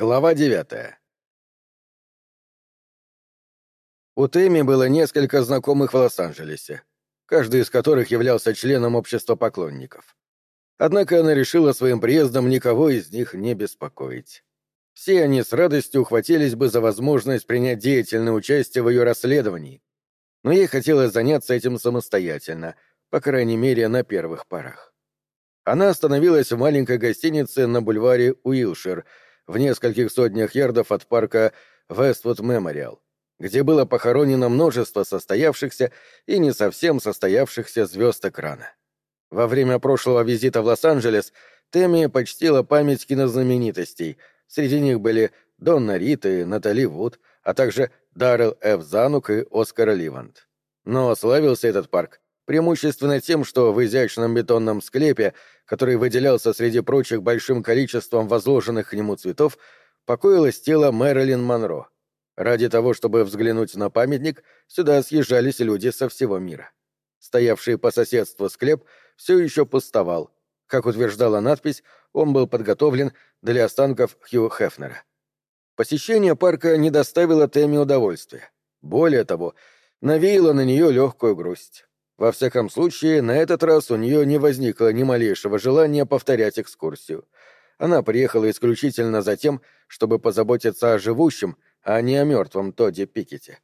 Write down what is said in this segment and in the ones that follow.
Глава девятая. У Тэмми было несколько знакомых в Лос-Анджелесе, каждый из которых являлся членом общества поклонников. Однако она решила своим приездом никого из них не беспокоить. Все они с радостью ухватились бы за возможность принять деятельное участие в ее расследовании, но ей хотелось заняться этим самостоятельно, по крайней мере, на первых порах. Она остановилась в маленькой гостинице на бульваре Уилшир — в нескольких сотнях ярдов от парка Вествуд Мемориал, где было похоронено множество состоявшихся и не совсем состоявшихся звезд экрана. Во время прошлого визита в Лос-Анджелес Тэмми почтила память кинознаменитостей. Среди них были Донна Рит и Натали Вуд, а также Даррел Ф. Занук и Оскар Ливанд. Но славился этот парк преимущественно тем, что в изящном бетонном склепе, который выделялся среди прочих большим количеством возложенных к нему цветов, покоилось тело Мэрилин Монро. Ради того, чтобы взглянуть на памятник, сюда съезжались люди со всего мира. Стоявший по соседству склеп все еще пустовал. Как утверждала надпись, он был подготовлен для останков Хью Хефнера. Посещение парка не доставило Тэмми удовольствия. Более того, навеяло на нее легкую грусть. Во всяком случае, на этот раз у нее не возникло ни малейшего желания повторять экскурсию. Она приехала исключительно за тем, чтобы позаботиться о живущем, а не о мертвом Тодди Пикете.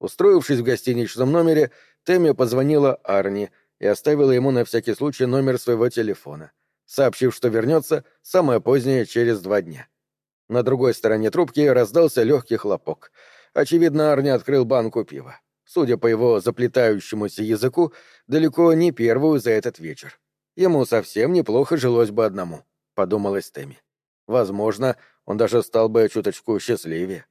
Устроившись в гостиничном номере, Тэмми позвонила Арни и оставила ему на всякий случай номер своего телефона, сообщив, что вернется самое позднее через два дня. На другой стороне трубки раздался легкий хлопок. Очевидно, Арни открыл банку пива судя по его заплетающемуся языку, далеко не первую за этот вечер. Ему совсем неплохо жилось бы одному, — подумалась Тэмми. Возможно, он даже стал бы чуточку счастливее.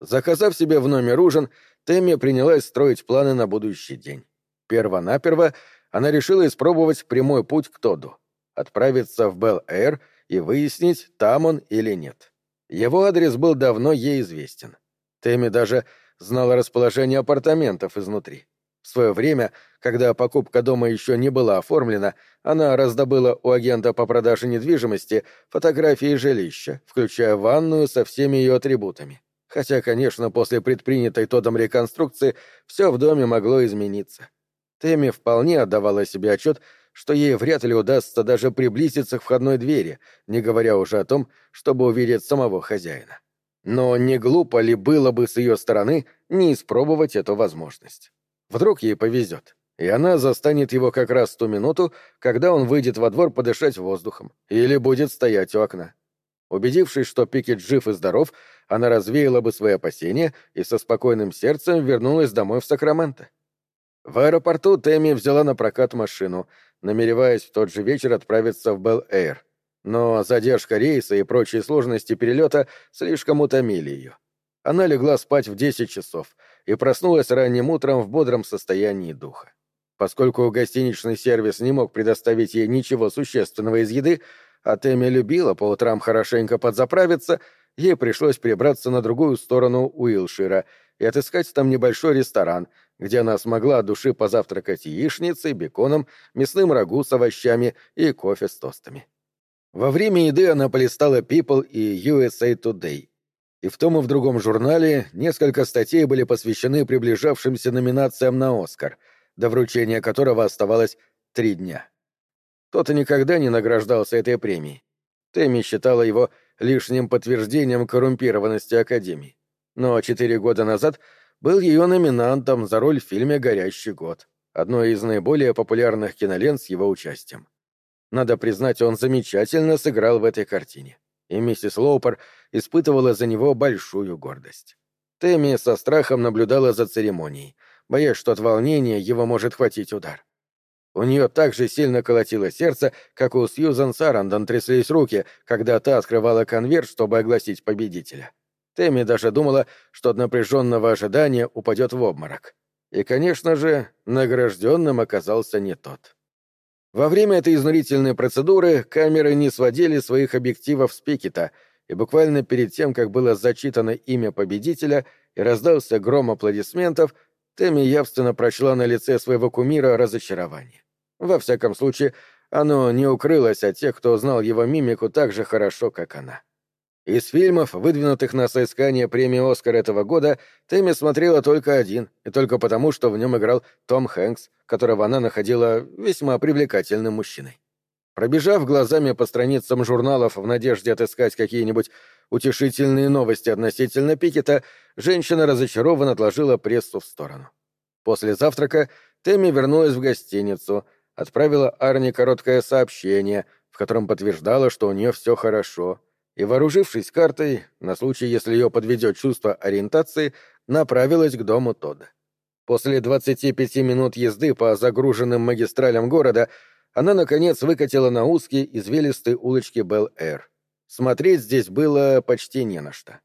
Заказав себе в номер ужин, Тэмми принялась строить планы на будущий день. Первонаперво она решила испробовать прямой путь к Тоду, отправиться в Белл-Эйр и выяснить, там он или нет. Его адрес был давно ей известен. Тэмми даже знала расположение апартаментов изнутри. В свое время, когда покупка дома еще не была оформлена, она раздобыла у агента по продаже недвижимости фотографии жилища, включая ванную со всеми ее атрибутами. Хотя, конечно, после предпринятой Тодом реконструкции все в доме могло измениться. Тэмми вполне отдавала себе отчет, что ей вряд ли удастся даже приблизиться к входной двери, не говоря уже о том, чтобы увидеть самого хозяина. Но не глупо ли было бы с ее стороны не испробовать эту возможность? Вдруг ей повезет, и она застанет его как раз ту минуту, когда он выйдет во двор подышать воздухом или будет стоять у окна. Убедившись, что Пикет жив и здоров, она развеяла бы свои опасения и со спокойным сердцем вернулась домой в Сакраменто. В аэропорту Тэмми взяла на прокат машину, намереваясь в тот же вечер отправиться в Белл-Эйр — но задержка рейса и прочие сложности перелета слишком утомили ее. Она легла спать в 10 часов и проснулась ранним утром в бодром состоянии духа. Поскольку гостиничный сервис не мог предоставить ей ничего существенного из еды, а Тэмми любила по утрам хорошенько подзаправиться, ей пришлось перебраться на другую сторону Уилшира и отыскать там небольшой ресторан, где она смогла от души позавтракать яичницей, беконом, мясным рагу с овощами и кофе с тостами. Во время еды она полистала People и USA Today. И в том и в другом журнале несколько статей были посвящены приближавшимся номинациям на «Оскар», до вручения которого оставалось три дня. Тот и никогда не награждался этой премией. Тэмми считала его лишним подтверждением коррумпированности Академии. Но четыре года назад был ее номинантом за роль в фильме «Горящий год», одной из наиболее популярных кинолент с его участием. Надо признать, он замечательно сыграл в этой картине, и миссис Лоупер испытывала за него большую гордость. Тэмми со страхом наблюдала за церемонией, боясь, что от волнения его может хватить удар. У нее так же сильно колотило сердце, как у Сьюзан Сарандон тряслись руки, когда та открывала конверт, чтобы огласить победителя. Тэмми даже думала, что от напряженного ожидания упадет в обморок. И, конечно же, награжденным оказался не тот. Во время этой изнурительной процедуры камеры не сводили своих объективов с Пикета, и буквально перед тем, как было зачитано имя победителя и раздался гром аплодисментов, Тэмми явственно прочла на лице своего кумира разочарование. Во всяком случае, оно не укрылось от тех, кто знал его мимику так же хорошо, как она. Из фильмов, выдвинутых на соискание премии «Оскар» этого года, Тэмми смотрела только один, и только потому, что в нем играл Том Хэнкс, которого она находила весьма привлекательным мужчиной. Пробежав глазами по страницам журналов в надежде отыскать какие-нибудь утешительные новости относительно Пикета, женщина разочарованно отложила прессу в сторону. После завтрака Тэмми вернулась в гостиницу, отправила Арни короткое сообщение, в котором подтверждала, что у нее все хорошо — и, вооружившись картой, на случай, если ее подведет чувство ориентации, направилась к дому Тодда. После 25 минут езды по загруженным магистралям города она, наконец, выкатила на узкие извилистые улочки Бел-Эр. Смотреть здесь было почти не на что.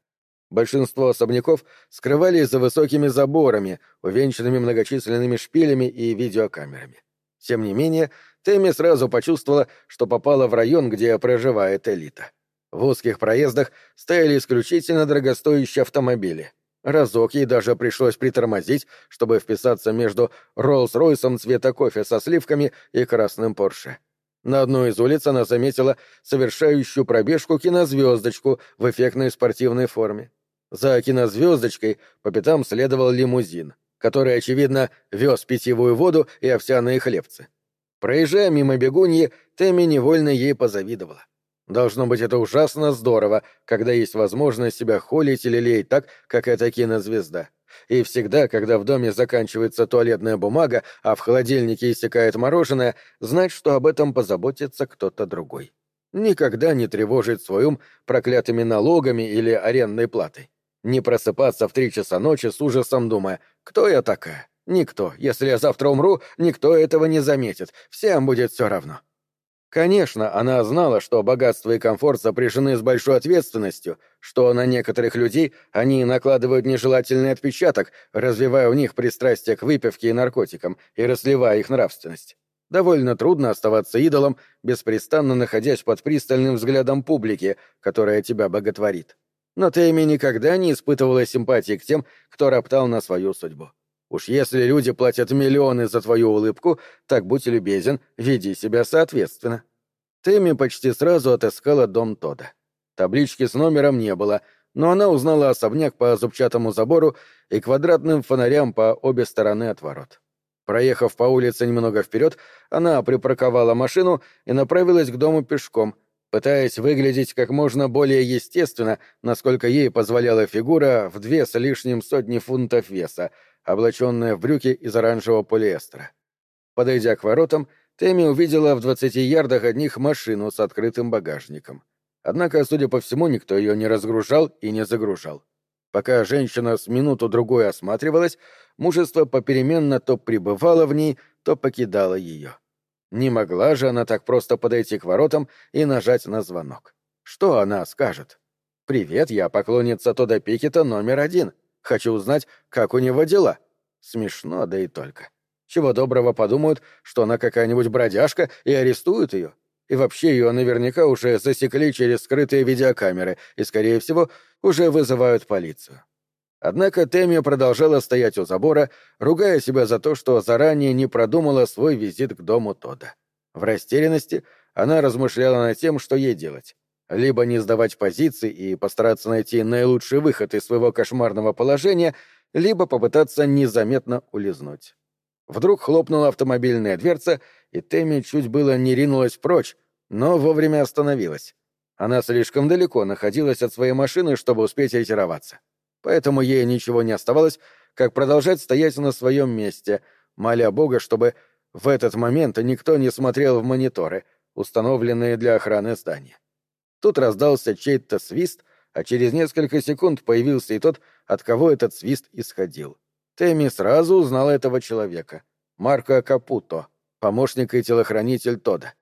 Большинство особняков скрывались за высокими заборами, увенчанными многочисленными шпилями и видеокамерами. Тем не менее, Тэмми сразу почувствовала, что попала в район, где проживает элита. В узких проездах стояли исключительно дорогостоящие автомобили. Разок ей даже пришлось притормозить, чтобы вписаться между Роллс-Ройсом цвета кофе со сливками и красным Порше. На одной из улиц она заметила совершающую пробежку кинозвездочку в эффектной спортивной форме. За кинозвездочкой по пятам следовал лимузин, который, очевидно, вез питьевую воду и овсяные хлебцы. Проезжая мимо бегуньи, Тэмми невольно ей позавидовала. Должно быть, это ужасно здорово, когда есть возможность себя холить или леять так, как эта кинозвезда. И всегда, когда в доме заканчивается туалетная бумага, а в холодильнике иссякает мороженое, знать, что об этом позаботится кто-то другой. Никогда не тревожить свой ум проклятыми налогами или арендной платой. Не просыпаться в три часа ночи с ужасом думая, кто я такая? Никто. Если я завтра умру, никто этого не заметит. Всем будет все равно. Конечно, она знала, что богатство и комфорт сопряжены с большой ответственностью, что на некоторых людей они накладывают нежелательный отпечаток, развивая у них пристрастие к выпивке и наркотикам и разливая их нравственность. Довольно трудно оставаться идолом, беспрестанно находясь под пристальным взглядом публики, которая тебя боготворит. Но Тэмми никогда не испытывала симпатии к тем, кто роптал на свою судьбу. Уж если люди платят миллионы за твою улыбку, так будь любезен, веди себя соответственно. Тэмми почти сразу отыскала дом Тода. Таблички с номером не было, но она узнала особняк по зубчатому забору и квадратным фонарям по обе стороны от ворот. Проехав по улице немного вперед, она припарковала машину и направилась к дому пешком, пытаясь выглядеть как можно более естественно, насколько ей позволяла фигура в две с лишним сотни фунтов веса — облаченная в брюки из оранжевого полиэстера. Подойдя к воротам, Тэмми увидела в двадцати ярдах от них машину с открытым багажником. Однако, судя по всему, никто ее не разгружал и не загружал. Пока женщина с минуту-другой осматривалась, мужество попеременно то пребывало в ней, то покидало ее. Не могла же она так просто подойти к воротам и нажать на звонок. Что она скажет? «Привет, я поклонница Тода Пикета номер один. Хочу узнать, как у него дела. Смешно, да и только. Чего доброго подумают, что она какая-нибудь бродяжка и арестуют ее. И вообще ее наверняка уже засекли через скрытые видеокамеры и, скорее всего, уже вызывают полицию. Однако Тэмми продолжала стоять у забора, ругая себя за то, что заранее не продумала свой визит к дому Тода. В растерянности она размышляла над тем, что ей делать либо не сдавать позиции и постараться найти наилучший выход из своего кошмарного положения, либо попытаться незаметно улизнуть. Вдруг хлопнула автомобильная дверца, и Тэмми чуть было не ринулась прочь, но вовремя остановилась. Она слишком далеко находилась от своей машины, чтобы успеть ретироваться. Поэтому ей ничего не оставалось, как продолжать стоять на своем месте, моля Бога, чтобы в этот момент никто не смотрел в мониторы, установленные для охраны здания. Тут раздался чей-то свист, а через несколько секунд появился и тот, от кого этот свист исходил. Тэмми сразу узнала этого человека. Марко Капуто, помощник и телохранитель Тода.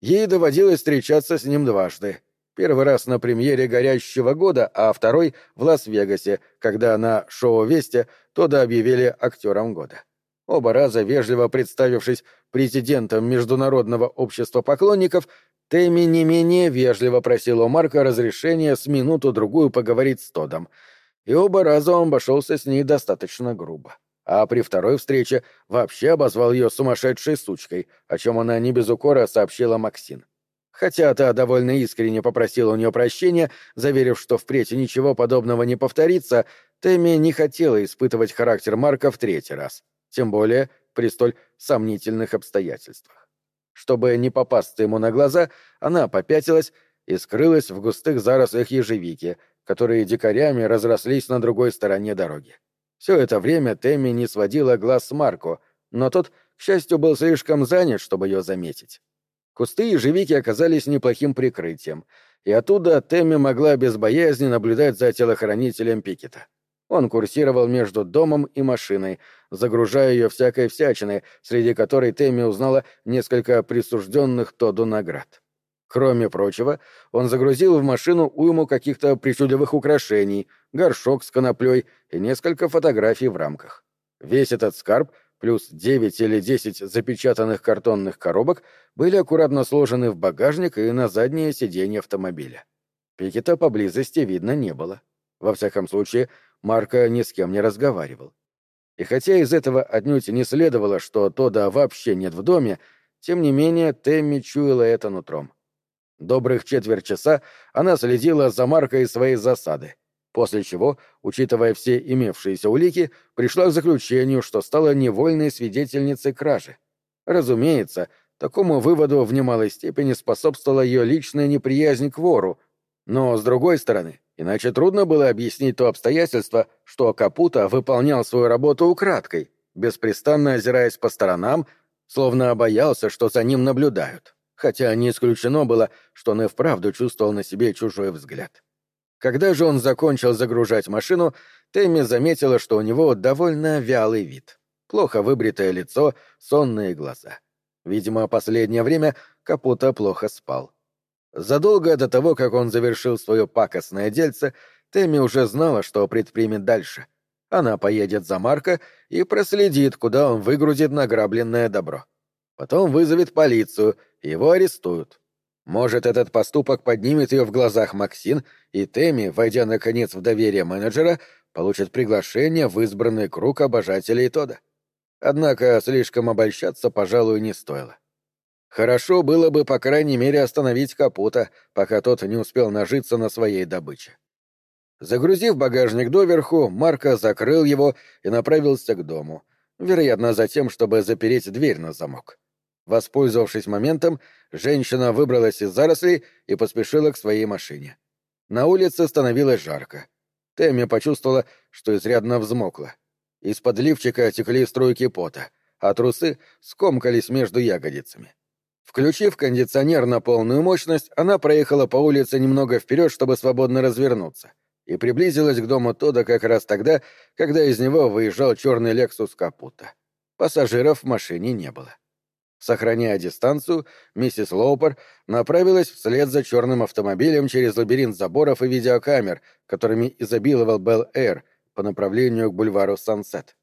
Ей доводилось встречаться с ним дважды. Первый раз на премьере «Горящего года», а второй — в Лас-Вегасе, когда на шоу «Вести» Тода объявили актером года. Оба раза, вежливо представившись президентом Международного общества поклонников, Тэмми не менее вежливо просил у Марка разрешения с минуту-другую поговорить с Тодом, и оба раза он обошелся с ней достаточно грубо. А при второй встрече вообще обозвал ее сумасшедшей сучкой, о чем она не без укора сообщила Максин. Хотя та довольно искренне попросила у нее прощения, заверив, что впредь ничего подобного не повторится, Тэмми не хотела испытывать характер Марка в третий раз, тем более при столь сомнительных обстоятельствах. Чтобы не попасться ему на глаза, она попятилась и скрылась в густых зарослях ежевики, которые дикарями разрослись на другой стороне дороги. Все это время Тэмми не сводила глаз с Марко, но тот, к счастью, был слишком занят, чтобы ее заметить. Кусты ежевики оказались неплохим прикрытием, и оттуда Тэмми могла без боязни наблюдать за телохранителем Пикета. Он курсировал между домом и машиной, загружая ее всякой всячиной, среди которой Тэмми узнала несколько присужденных Тоду наград. Кроме прочего, он загрузил в машину уйму каких-то причудливых украшений, горшок с коноплей и несколько фотографий в рамках. Весь этот скарб, плюс девять или десять запечатанных картонных коробок, были аккуратно сложены в багажник и на заднее сиденье автомобиля. Пикета поблизости видно не было. Во всяком случае, Марко ни с кем не разговаривал. И хотя из этого отнюдь не следовало, что Тода вообще нет в доме, тем не менее Тэмми чуяла это нутром. Добрых четверть часа она следила за маркой своей засады, после чего, учитывая все имевшиеся улики, пришла к заключению, что стала невольной свидетельницей кражи. Разумеется, такому выводу в немалой степени способствовала ее личная неприязнь к вору, но, с другой стороны, иначе трудно было объяснить то обстоятельство, что Капута выполнял свою работу украдкой, беспрестанно озираясь по сторонам, словно боялся, что за ним наблюдают хотя не исключено было, что он и вправду чувствовал на себе чужой взгляд. Когда же он закончил загружать машину, Тэмми заметила, что у него довольно вялый вид. Плохо выбритое лицо, сонные глаза. Видимо, последнее время Капута плохо спал. Задолго до того, как он завершил свое пакостное дельце, Тэмми уже знала, что предпримет дальше. Она поедет за Марка и проследит, куда он выгрузит награбленное добро. Потом вызовет полицию — его арестуют. Может, этот поступок поднимет ее в глазах Максин, и Тэмми, войдя наконец в доверие менеджера, получит приглашение в избранный круг обожателей Тода. Однако слишком обольщаться, пожалуй, не стоило. Хорошо было бы, по крайней мере, остановить Капута, пока тот не успел нажиться на своей добыче. Загрузив багажник доверху, Марко закрыл его и направился к дому, вероятно, за тем, чтобы запереть дверь на замок. Воспользовавшись моментом, женщина выбралась из зарослей и поспешила к своей машине. На улице становилось жарко. Тэмми почувствовала, что изрядно взмокла. Из-под лифчика текли струйки пота, а трусы скомкались между ягодицами. Включив кондиционер на полную мощность, она проехала по улице немного вперед, чтобы свободно развернуться, и приблизилась к дому Тода как раз тогда, когда из него выезжал черный Лексус Капута. Пассажиров в машине не было. Сохраняя дистанцию, миссис Лоупер направилась вслед за черным автомобилем через лабиринт заборов и видеокамер, которыми изобиловал Белл-Эйр по направлению к бульвару Сансет.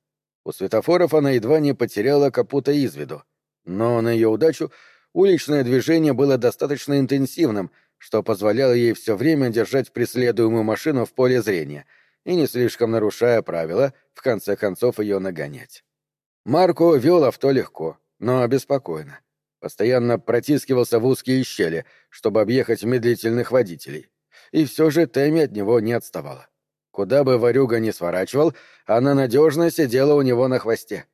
У светофоров она едва не потеряла капута из виду, но на ее удачу уличное движение было достаточно интенсивным, что позволяло ей все время держать преследуемую машину в поле зрения и, не слишком нарушая правила, в конце концов ее нагонять. Марко вел авто легко, но беспокойно. Постоянно протискивался в узкие щели, чтобы объехать медлительных водителей. И все же Тэмми от него не отставала. Куда бы ворюга ни сворачивал, она надежно сидела у него на хвосте.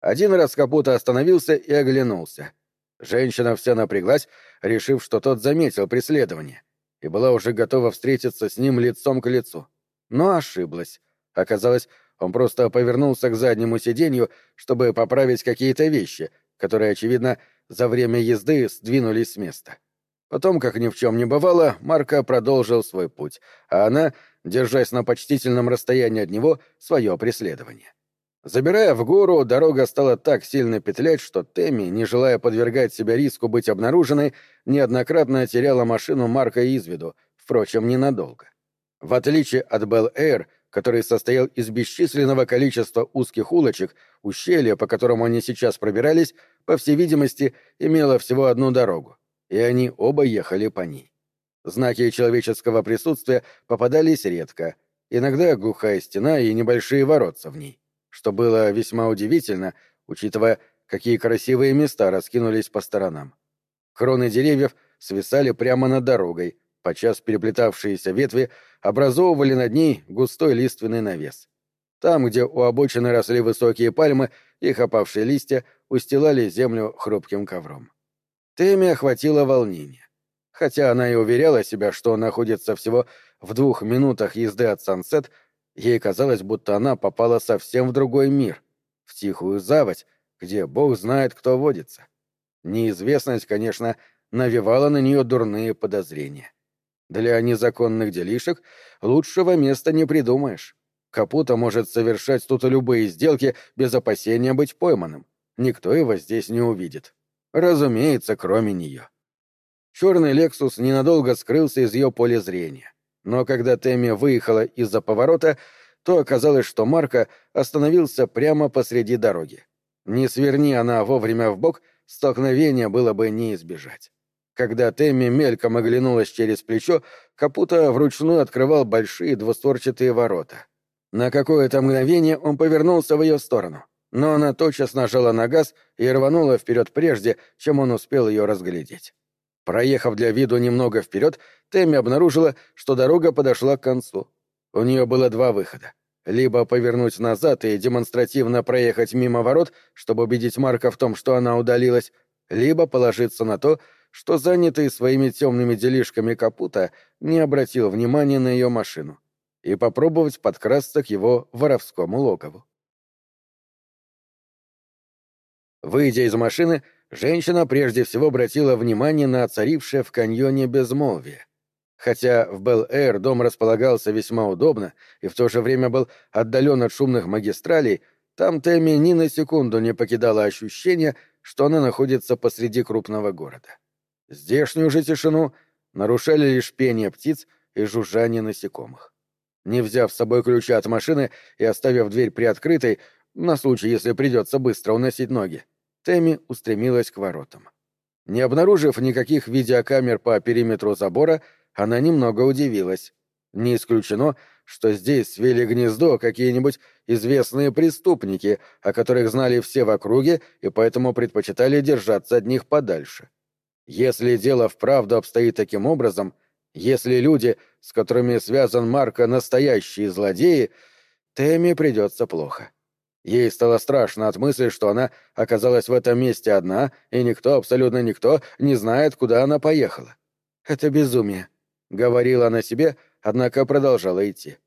Один раз Капута остановился и оглянулся. Женщина вся напряглась, решив, что тот заметил преследование, и была уже готова встретиться с ним лицом к лицу. Но ошиблась. Оказалось, он просто повернулся к заднему сиденью, чтобы поправить какие-то вещи, которые, очевидно, за время езды сдвинулись с места. Потом, как ни в чем не бывало, Марко продолжил свой путь, а она, держась на почтительном расстоянии от него, свое преследование. Забирая в гору, дорога стала так сильно петлять, что Тэмми, не желая подвергать себя риску быть обнаруженной, неоднократно теряла машину Марка из виду, впрочем, ненадолго. В отличие от Белл-Эйр, который состоял из бесчисленного количества узких улочек, ущелье, по которому они сейчас пробирались, по всей видимости, имело всего одну дорогу, и они оба ехали по ней. Знаки человеческого присутствия попадались редко, иногда глухая стена и небольшие воротца в ней, что было весьма удивительно, учитывая, какие красивые места раскинулись по сторонам. Кроны деревьев свисали прямо над дорогой, подчас переплетавшиеся ветви образовывали над ней густой лиственный навес. Там, где у обочины росли высокие пальмы, их опавшие листья устилали землю хрупким ковром. Тэмми охватило волнение. Хотя она и уверяла себя, что находится всего в двух минутах езды от Сансет, ей казалось, будто она попала совсем в другой мир, в тихую заводь, где бог знает, кто водится. Неизвестность, конечно, навевала на нее дурные подозрения. Для незаконных делишек лучшего места не придумаешь. Капута может совершать тут любые сделки без опасения быть пойманным. Никто его здесь не увидит. Разумеется, кроме нее. Черный «Лексус» ненадолго скрылся из ее поля зрения. Но когда Тэмми выехала из-за поворота, то оказалось, что Марка остановился прямо посреди дороги. Не сверни она вовремя в бок, столкновения было бы не избежать. Когда Тэмми мельком оглянулась через плечо, Капута вручную открывал большие двустворчатые ворота. На какое-то мгновение он повернулся в ее сторону, но она тотчас нажала на газ и рванула вперед прежде, чем он успел ее разглядеть. Проехав для виду немного вперед, Тэмми обнаружила, что дорога подошла к концу. У нее было два выхода. Либо повернуть назад и демонстративно проехать мимо ворот, чтобы убедить Марка в том, что она удалилась, либо положиться на то, что занятый своими темными делишками Капута не обратил внимания на ее машину, и попробовать подкрасться к его воровскому логову. Выйдя из машины, женщина прежде всего обратила внимание на царившее в каньоне безмолвие. Хотя в Бел-Эйр дом располагался весьма удобно и в то же время был отдален от шумных магистралей, там Тэмми ни на секунду не покидала ощущение, что она находится посреди крупного города. Здешнюю же тишину нарушали лишь пение птиц и жужжание насекомых. Не взяв с собой ключа от машины и оставив дверь приоткрытой, на случай, если придется быстро уносить ноги, Тэмми устремилась к воротам. Не обнаружив никаких видеокамер по периметру забора, она немного удивилась. Не исключено, что здесь свели гнездо какие-нибудь известные преступники, о которых знали все в округе и поэтому предпочитали держаться от них подальше. Если дело вправду обстоит таким образом, если люди, с которыми связан Марко, настоящие злодеи, Тэмми придется плохо. Ей стало страшно от мысли, что она оказалась в этом месте одна, и никто, абсолютно никто, не знает, куда она поехала. Это безумие. — говорила она себе, однако продолжала идти.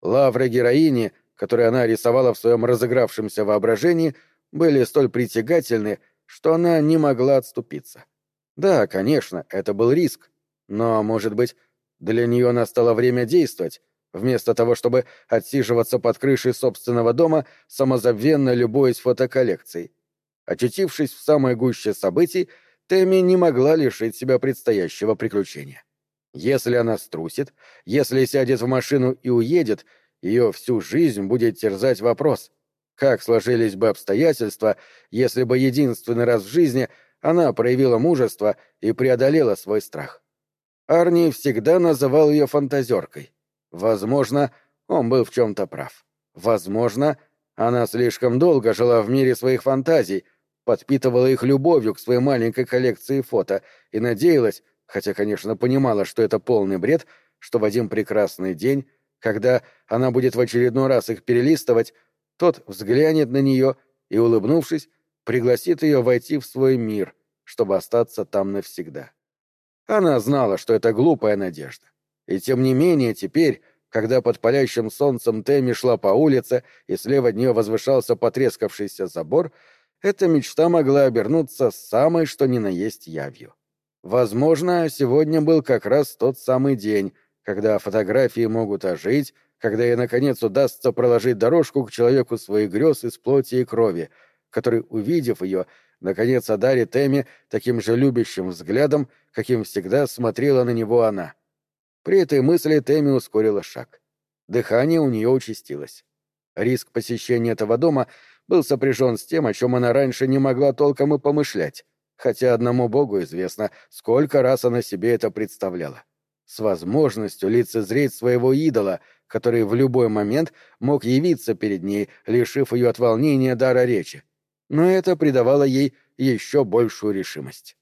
Лавры героини, которые она рисовала в своем разыгравшемся воображении, были столь притягательны, что она не могла отступиться. Да, конечно, это был риск, но, может быть, для нее настало время действовать, вместо того, чтобы отсиживаться под крышей собственного дома, самозабвенно любуясь фотоколлекцией. Очутившись в самой гуще событий, Тэмми не могла лишить себя предстоящего приключения. Если она струсит, если сядет в машину и уедет, ее всю жизнь будет терзать вопрос, как сложились бы обстоятельства, если бы единственный раз в жизни она проявила мужество и преодолела свой страх. Арни всегда называл ее фантазеркой. Возможно, он был в чем-то прав. Возможно, она слишком долго жила в мире своих фантазий, подпитывала их любовью к своей маленькой коллекции фото и надеялась, хотя, конечно, понимала, что это полный бред, что в один прекрасный день, когда она будет в очередной раз их перелистывать, тот взглянет на нее и, улыбнувшись, пригласит ее войти в свой мир, чтобы остаться там навсегда. Она знала, что это глупая надежда. И тем не менее теперь, когда под палящим солнцем Тэмми шла по улице и слева от нее возвышался потрескавшийся забор, эта мечта могла обернуться самой что ни на есть явью. Возможно, сегодня был как раз тот самый день, когда фотографии могут ожить, когда ей, наконец, удастся проложить дорожку к человеку своих грез из плоти и крови, который, увидев ее, наконец одарит Эми таким же любящим взглядом, каким всегда смотрела на него она. При этой мысли Тэмми ускорила шаг. Дыхание у нее участилось. Риск посещения этого дома был сопряжен с тем, о чем она раньше не могла толком и помышлять хотя одному богу известно, сколько раз она себе это представляла. С возможностью лицезреть своего идола, который в любой момент мог явиться перед ней, лишив ее от волнения дара речи. Но это придавало ей еще большую решимость.